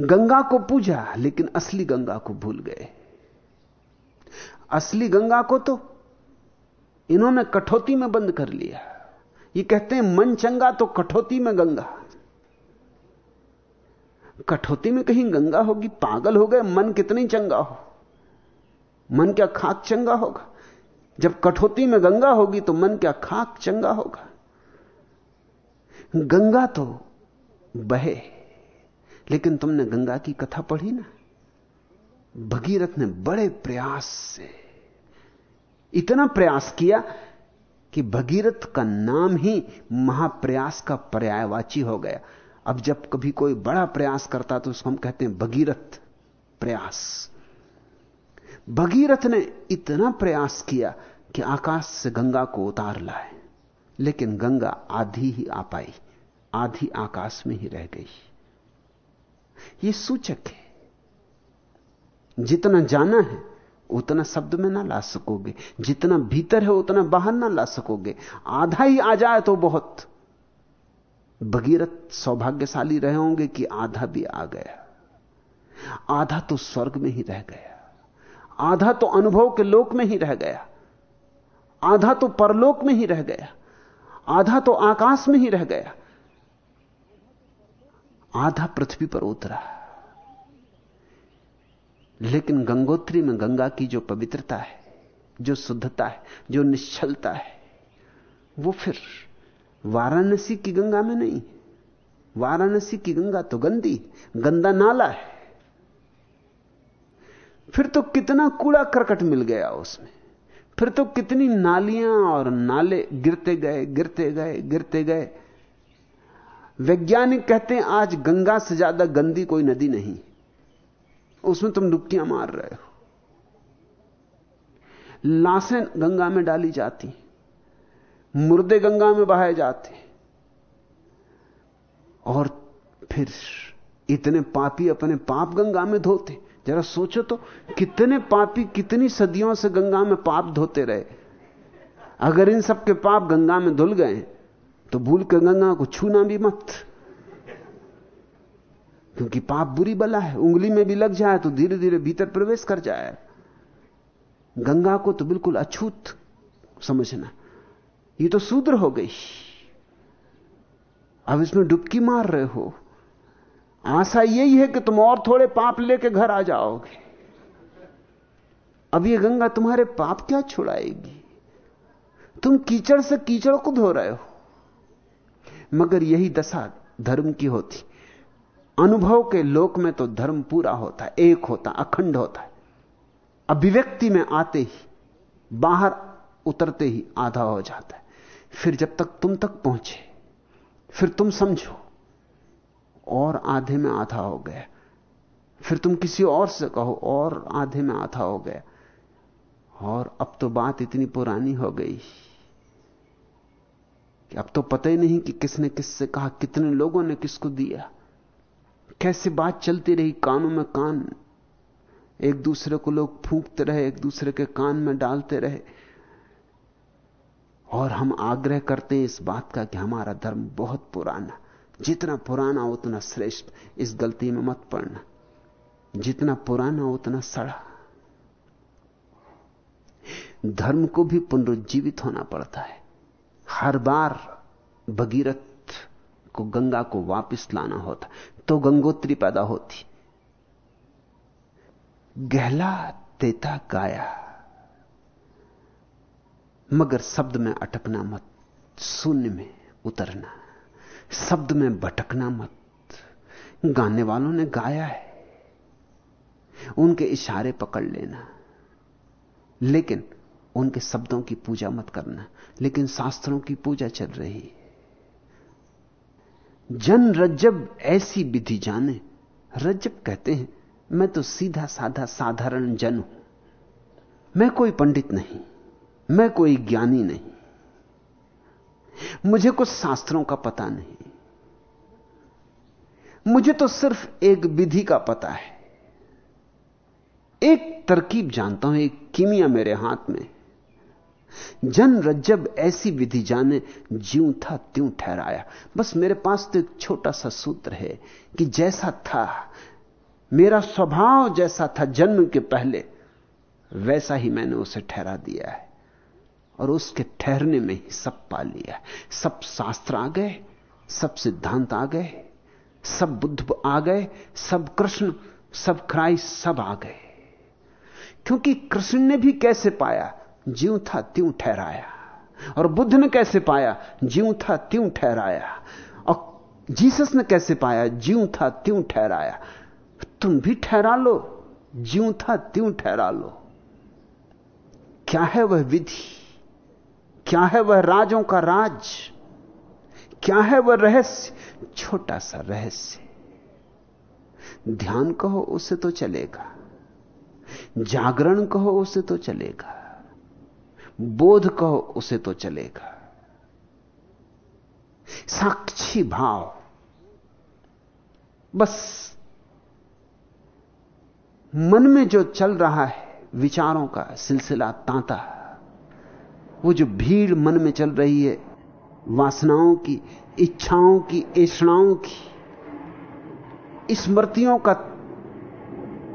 Speaker 2: गंगा को पूजा, लेकिन असली गंगा को भूल गए। असली गंगा को तो इन्होंने कठौती में बंद कर लिया। ये कहते हैं मन चंगा तो कठौती में गंगा। कठौती में कहीं गंगा होगी, पागल हो गए, मन कितनी चंगा हो? मन क्या खाक चंगा होगा? जब कठौती में गंगा होगी तो मन क्या खाक चंगा होगा? गंगा तो बहे, लेकिन तुमने गंगा की कथा पढ़ी ना? भगीरथ ने बड़े प्रयास से, इतना प्रयास किया कि भगीरथ का नाम ही महाप्रयास का पर्यायवाची हो गया। अब जब कभी कोई बड़ा प्रयास करता तो उसको हम कहते हैं भगीरथ प्रयास। भगीरथ ने इतना प्रयास किया कि आकाश से गंगा को उतार लाए, लेकिन गंगा आधी ही आ पाई, आधी आकाश में ही रह गई। यह सूचक है। जितना जाना है, उतना शब्द में ना ला सकोगे। जितना भीतर है, उतना बाहर ना ला सकोगे। आधा ही आ जाए तो बहुत। भगीरथ सौभाग्यशाली रहे होंगे कि आधा भी आ गया। आधा तो स्वर्ग में ही रह गया। आधा तो अनुभव के लोक में ही रह गया। आधा तो परलोक में ही रह गया। आधा तो आकाश में ही रह गया। आधा पृथ्वी पर उतरा। लेकिन गंगोत्री में गंगा की जो पवित्रता है, जो शुद्धता है, जो निश्चलता है, वो फिर वाराणसी की गंगा में नहीं। वाराणसी की गंगा तो गंदी, गंदा नाला है। फिर तो कितना कूड़ा करकट मिल गया उसमें। फिर तो कितनी नालियाँ और नाले गिरते गए गिरते गए गिरते गए। वैज्ञानिक कहते हैं, आज गंगा से ज़्यादा गंदी कोई नदी नहीं। उसमें तुम डुबकियाँ मार रहे हो। लाशें गंगा में डाली जाती मुर्दे गंगा में बहाए जाते और फिर इतने पापी अपने पाप गंगा में धोते जरा सोचो तो कितने पापी कितनी सदियों से गंगा में पाप धोते रहे। अगर इन सब के पाप गंगा में धुल गए तो भूल कर गंगा को छूना भी मत। क्योंकि पाप बुरी बला है, उंगली में भी लग जाए तो धीरे धीरे भीतर प्रवेश कर जाए। गंगा को तो बिल्कुल अछूत समझना। ये तो सूद्र हो गई। अब इसमें डुबकी मार रहे हो। आशा यही है कि तुम और थोड़े पाप लेके घर आ जाओगे। अब ये गंगा तुम्हारे पाप क्या छुड़ाएगी? तुम कीचड़ से कीचड़ को धो रहे हो। मगर यही दशा धर्म की होती। अनुभव के लोक में तो धर्म पूरा होता है एक होता, अखंड होता। है अभिव्यक्ति में आते ही, बाहर उतरते ही आधा हो जाता है। फिर जब तक तुम तक पहुँचे, फिर तुम समझो, और आधे में आधा हो गया। फिर तुम किसी और से कहो, और आधे में आधा हो गया। और अब तो बात इतनी पुरानी हो गई कि अब तो पता ही नहीं कि किसने किससे कहा, कितने लोगों ने किसको दिया। कैसे बात चलती रही कानों में कान। एक दूसरे को लोग फूंकते रहे, एक दूसरे के कान में डालते रहे। और हम आग्रह करते हैं इस बात का कि हमारा धर्म बहुत पुराना, जितना पुराना उतना श्रेष्ठ, इस गलती में मत पड़ना। जितना पुराना उतना सड़ा। धर्म को भी पुनरुज्जीवित होना पड़ता है। हर बार भगीरथ को गंगा को वापस लाना होता तो गंगोत्री पैदा होती। गहला तेता गाया मगर शब्द में अटकना मत, शून्य में उतरना। शब्द में भटकना मत। गाने वालों ने गाया है, उनके इशारे पकड़ लेना। लेकिन उनके शब्दों की पूजा मत करना, लेकिन शास्त्रों की पूजा चल रही जन रज्जब ऐसी विधि जाने रज्जब कहते हैं, मैं तो सीधा साधा साधारण जन हूँ, मैं कोई पंडित नहीं। मैं कोई ज्ञानी नहीं। मुझे कुछ शास्त्रों का पता नहीं। मुझे तो सिर्फ़ एक विधि का पता है। एक तरकीब जानता हूँ, एक कीमिया मेरे हाथ में। जन रज्जब ऐसी विधि जाने, ज्यों था त्यों ठहराया। बस मेरे पास तो एक छोटा सा सूत्र है कि जैसा था, मेरा स्वभाव जैसा था जन्म के पहले, वैसा ही मैंने उसे ठहरा दिया है। और उसके ठहरने में ही सब पा लिया। सब शास्त्र आ गए, सब सिद्धांत आ गए, सब बुद्ध आ गए, सब कृष्ण, सब क्राइस्ट सब आ गए। क्योंकि कृष्ण ने भी कैसे पाया? ज्यों था त्यों ठहराया। और बुद्ध ने कैसे पाया? ज्यों था त्यों ठहराया। और जीसस ने कैसे पाया? ज्यों था त्यों ठहराया। तुम भी ठहरा लो, ज्यों था त्यों ठहरा लो। क्या है वह विधि? क्या है वह राजों का राज? क्या है वह रहस्य? छोटा सा रहस्य। ध्यान कहो उसे तो चलेगा। जागरण कहो उसे तो चलेगा। बोध कहो उसे तो चलेगा। साक्षी भाव। बस। मन में जो चल रहा है, विचारों का सिलसिला तांता। वो जो भीड़ मन में चल रही है, वासनाओं की, इच्छाओं की, ऐषणाओं की, स्मृतियों का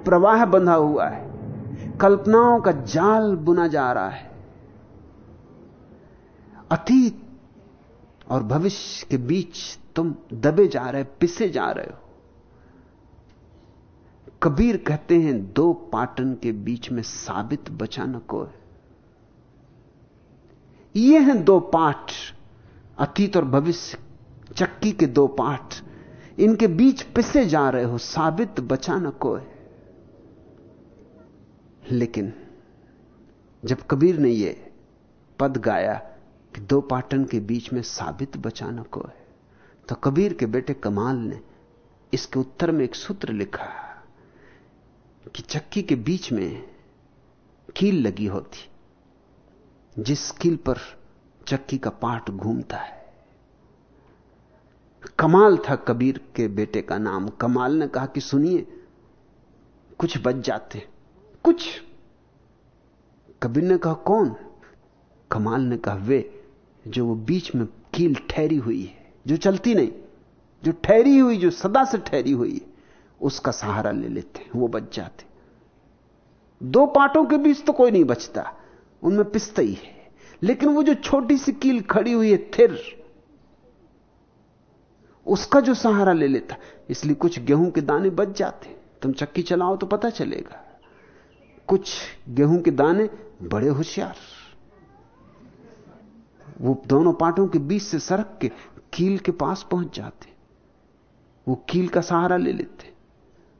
Speaker 2: प्रवाह बंधा हुआ है, कल्पनाओं का जाल बुना जा रहा है। अतीत और भविष्य के बीच तुम दबे जा रहे, पिसे जा रहे हो। कबीर कहते हैं, दो पाटन के बीच में साबित बचा न को ये हैं दो पाठ, अतीत और भविष्य, चक्की के दो पाठ। इनके बीच पिसे जा रहे हो, साबित बचा न लेकिन जब कबीर ने यह पद गाया कि दो पाटन के बीच में साबित बचा न कोई तो कबीर के बेटे कमाल ने इसके उत्तर में एक सूत्र लिखा कि चक्की के बीच में कील लगी होती। जिस कील पर चक्की का पाठ घूमता है। कमाल था कबीर के बेटे का नाम। कमाल ने कहा कि सुनिए, कुछ बच जाते। कुछ। कबीर ने कहा, कौन? कमाल ने कहा, वे, जो वो बीच में कील ठहरी हुई है, जो चलती नहीं, जो ठहरी हुई, जो सदा से ठहरी हुई है, उसका सहारा ले लेते हैं, वो बच जाते। दो पाटों के बीच तो कोई नहीं बचता। उनमें पिस्ता ही है। लेकिन वो जो छोटी सी कील खड़ी हुई है, थिर, उसका जो सहारा ले लेता, इसलिए कुछ गेहूँ के दाने बच जाते। तुम चक्की चलाओ तो पता चलेगा। कुछ गेहूँ के दाने बड़े होशियार। वो दोनों पाटों के बीच से सरक के कील के पास पहुँच जाते। वो कील का सहारा ले लेते।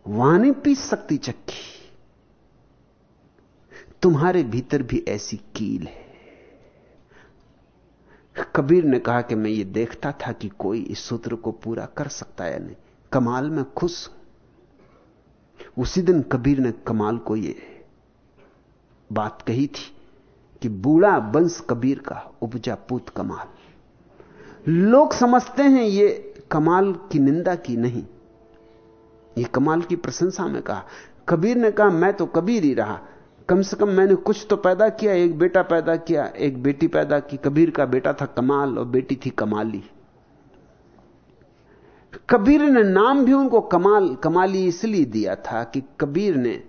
Speaker 2: वहाँ नहीं पीस सकती चक्की। तुम्हारे भीतर भी ऐसी कील है। कबीर ने कहा कि मैं ये देखता था कि कोई इस सूत्र को पूरा कर सकता है नहीं। कमाल में खुश हूँ। उसी दिन कबीर ने कमाल को ये बात कही थी कि बूढ़ा वंश कबीर का उपजा पूत कमाल। लोग समझते हैं ये कमाल की निंदा की नहीं। ये कमाल की प्रशंसा में कहा। कबीर ने कहा, मैं तो कबीर ही रहा। कम से कम मैंने कुछ तो पैदा किया, एक बेटा पैदा किया, एक बेटी पैदा की, कबीर का बेटा था कमाल और बेटी थी कमाली। कबीर ने नाम भी उनको कमाल, कमाली इसलिए दिया था कि कबीर ने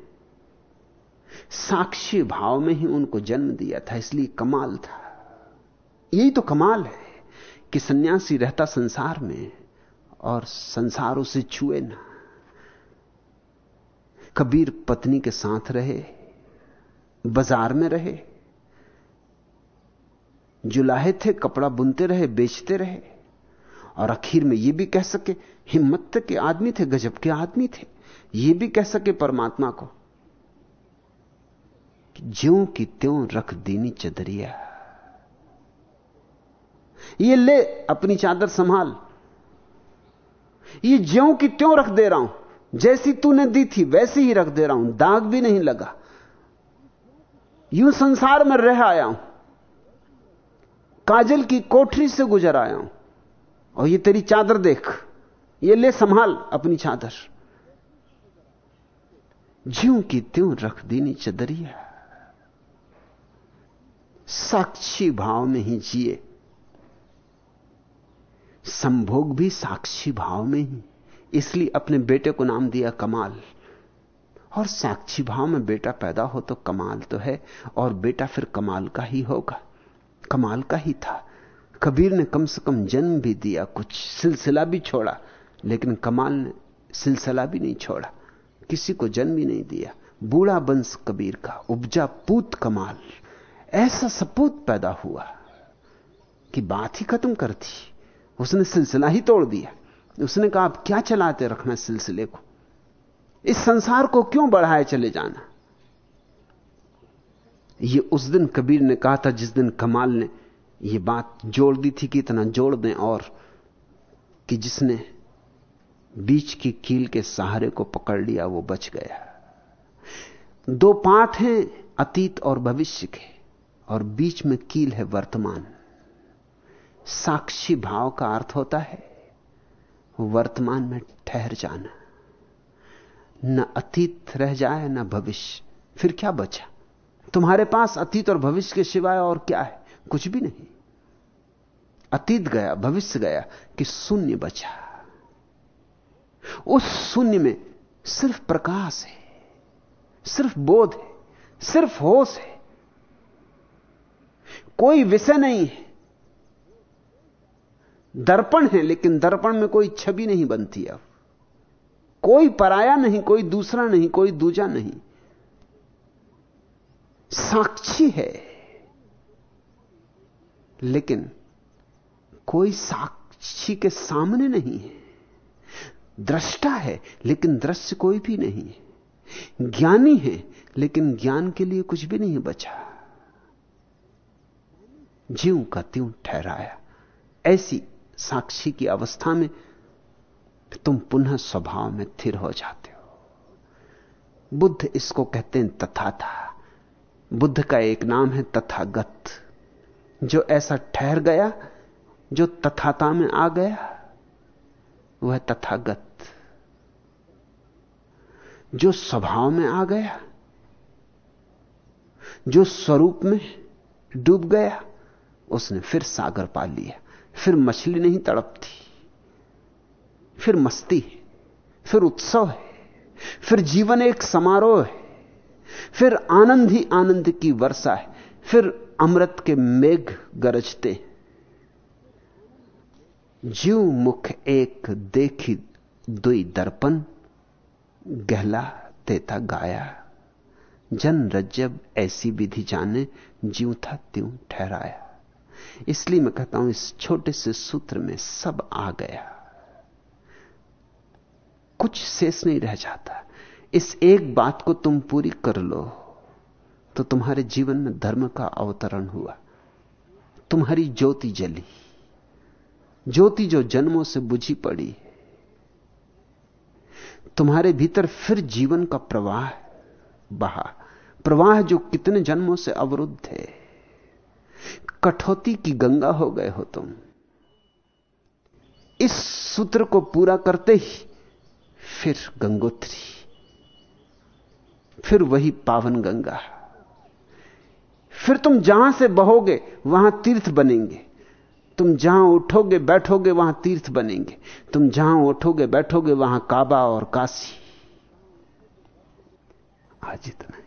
Speaker 2: साक्षी भाव में ही उनको जन्म दिया था, इसलिए कमाल था। यही तो कमाल है कि सन्यासी रहता संसार में और संसार उसे छुए ना। कबीर पत्नी के साथ रहे बाज़ार में रहे, जुलाहे थे, कपड़ा बुनते रहे, बेचते रहे, और आखिर में यह भी कह सके, हिम्मत के आदमी थे, गजब के आदमी थे। यह भी कह सके परमात्मा को, कि ज्यों की त्यों रख दीनी चदरिया। ये ले अपनी चादर संभाल। ये ज्यों की त्यों रख दे रहा हूँ, जैसी तूने दी थी, वैसी ही रख दे रहा हूँ, दाग भी नहीं लगा। यूँ संसार में रह आया हूँ। काजल की कोठरी से गुजर आया हूँ। और ये तेरी चादर देख, ये ले संभाल अपनी चादर। ज्यों की त्यों रख दीनी चदरिया। साक्षी भाव में ही जिए। संभोग भी साक्षी भाव में ही, इसलिए अपने बेटे को नाम दिया कमाल। और साक्षी भाव में बेटा पैदा हो तो कमाल तो है, और बेटा फिर कमाल का ही होगा। कमाल का ही था। कबीर ने कम से कम जन्म भी दिया, कुछ सिलसिला भी छोड़ा, लेकिन कमाल ने सिलसिला भी नहीं छोड़ा। किसी को जन्म भी नहीं दिया। बूढ़ा बंश कबीर का, उपजा पूत कमाल। ऐसा सपूत पैदा हुआ कि बात ही खत्म कर दी। उसने सिलसिला ही तोड़ दिया। उसने कहा, आप क्या चलाते रखना सिलसिले को? इस संसार को क्यों बढ़ाए चले जाना? यह उस दिन कबीर ने कहा था जिस दिन कमाल ने यह बात जोड़ दी थी कि इतना जोड़ दें और कि जिसने बीच की कील के सहारे को पकड़ लिया, वो बच गया। दो पाठ हैं, अतीत और भविष्य के, और बीच में कील है वर्तमान। साक्षी भाव का अर्थ होता है वर्तमान में ठहर जाना। न अतीत रह जाए, न भविष्य। फिर क्या बचा? तुम्हारे पास अतीत और भविष्य के सिवाय और क्या है? कुछ भी नहीं। अतीत गया, भविष्य गया, कि शून्य बचा। उस शून्य में सिर्फ़ प्रकाश है, सिर्फ़ बोध है, सिर्फ़ होश है। कोई विषय नहीं है। दर्पण है, लेकिन दर्पण में कोई छवि नहीं बनती अब। कोई पराया नहीं, कोई दूसरा नहीं, कोई दूजा नहीं। साक्षी है। लेकिन कोई साक्षी के सामने नहीं है। दृष्टा है, लेकिन दृश्य कोई भी नहीं है। ज्ञानी है, लेकिन ज्ञान के लिए कुछ भी नहीं बचा। जीव का त्यों ठहराया। ऐसी साक्षी की अवस्था में तुम पुनः स्वभाव में थिर हो जाते हो। बुद्ध इसको कहते हैं तथा था बुद्ध का एक नाम है तथागत। जो ऐसा ठहर गया, जो तथाता में आ गया, वह तथागत। जो स्वभाव में आ गया, जो स्वरूप में डूब गया, उसने फिर सागर पा लिया। फिर मछली नहीं तड़पती। फिर मस्ती है, फिर उत्सव है, फिर जीवन एक समारोह है, फिर आनंद ही आनंद की वर्षा है, फिर अमृत के मेघ गरजते जीव मुख एक देखी दुई दर्पण, गहला देता गाया। जन रज्जब ऐसी विधि जाने, जीव था त्यों ठहराया। इसलिए मैं कहता हूँ, इस छोटे से सूत्र में सब आ गया। कुछ शेष नहीं रह जाता। इस एक बात को तुम पूरी कर लो तो तुम्हारे जीवन में धर्म का अवतरण हुआ। तुम्हारी ज्योति जली। ज्योति जो जन्मों से बुझी पड़ी तुम्हारे भीतर फिर जीवन का प्रवाह बहा। प्रवाह जो कितने जन्मों से अवरुद्ध है। कठौती की गंगा हो गए हो तुम। इस सूत्र को पूरा करते ही फिर गंगोत्री, फिर वही पावन गंगा। फिर तुम जहाँ से बहोगे, वहाँ तीर्थ बनेंगे। तुम जहाँ उठोगे, बैठोगे, वहाँ तीर्थ बनेंगे। तुम जहाँ उठोगे, बैठोगे, वहाँ काबा और काशी। आज इतना